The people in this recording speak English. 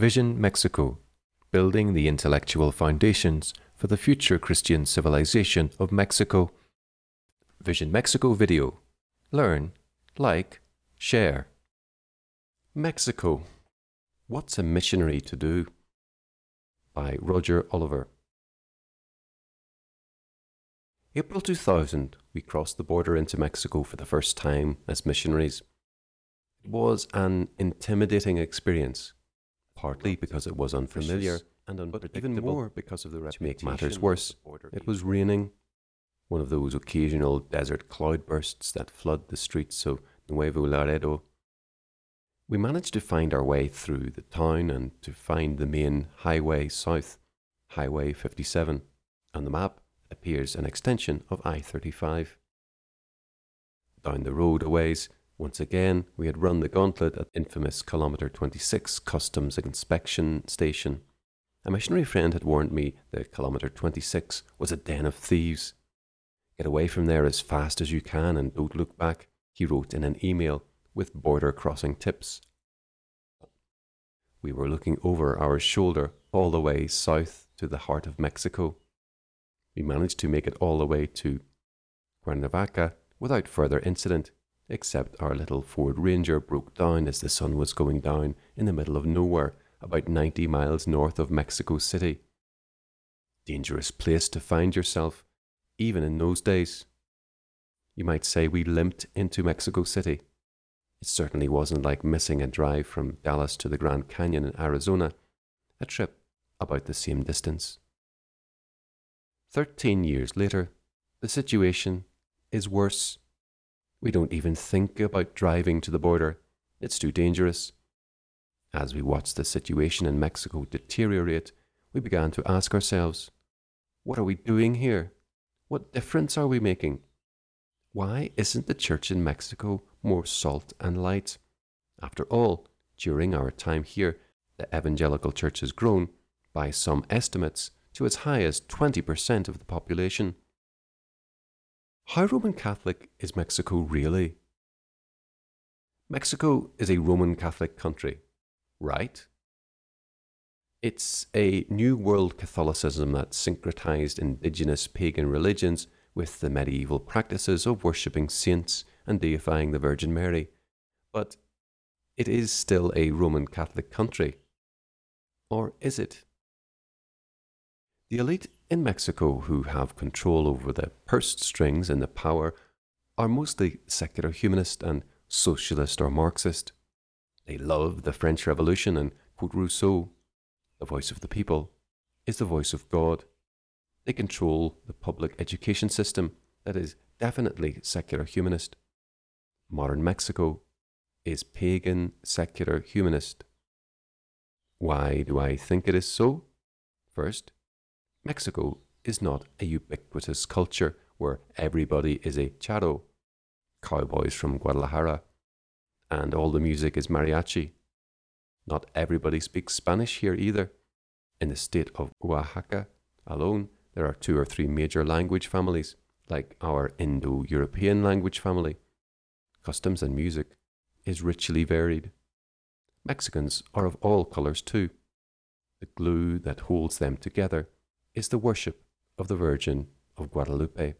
Vision Mexico Building the Intellectual Foundations for the Future Christian Civilization of Mexico. Vision Mexico video. Learn, like, share. Mexico. What's a missionary to do? By Roger Oliver. April 2000, we crossed the border into Mexico for the first time as missionaries. It was an intimidating experience, partly because it was unfamiliar and unpredictable, even more because of the reputation. To make matters worse, it was raining, one of those occasional desert cloudbursts that flood the streets of Nuevo Laredo. We managed to find our way through the town and to find the main highway south, Highway 57, on the map appears an extension of I 35. Down the road a ways, once again, we had run the gauntlet at infamous kilometre 26 customs inspection station. A missionary friend had warned me that kilometre 26 was a den of thieves. Get away from there as fast as you can and don't look back, he wrote in an email with border crossing tips. We were looking over our shoulder all the way south to the heart of Mexico. We managed to make it all the way to Cuernavaca without further incident, except our little Ford Ranger broke down as the sun was going down in the middle of nowhere, about 90 miles north of Mexico City. Dangerous place to find yourself, even in those days. You might say we limped into Mexico City. It certainly wasn't like missing a drive from Dallas to the Grand Canyon in Arizona, a trip about the same distance. Thirteen years later, the situation is worse. We don't even think about driving to the border. It's too dangerous. As we watched the situation in Mexico deteriorate, we began to ask ourselves, what are we doing here? What difference are we making? Why isn't the church in Mexico more salt and light? After all, during our time here, the evangelical church has grown, by some estimates, to as high as 20% of the population. How Roman Catholic is Mexico really? Mexico is a Roman Catholic country, right? It's a New World Catholicism that syncretized indigenous pagan religions with the medieval practices of worshipping saints and deifying the Virgin Mary. But it is still a Roman Catholic country. Or is it? The elite in Mexico who have control over the purse strings and the power are mostly secular humanist and socialist or Marxist. They love the French Revolution and quote Rousseau, the voice of the people is the voice of God. They control the public education system that is definitely secular humanist. Modern Mexico is pagan secular humanist. Why do I think it is so? First, Mexico is not a ubiquitous culture where everybody is a charro, cowboys from Guadalajara, and all the music is mariachi. Not everybody speaks Spanish here either. In the state of Oaxaca alone, there are two or three major language families, like our Indo European language family. Customs and music is richly varied. Mexicans are of all colours too. The glue that holds them together is the worship of the Virgin of Guadalupe.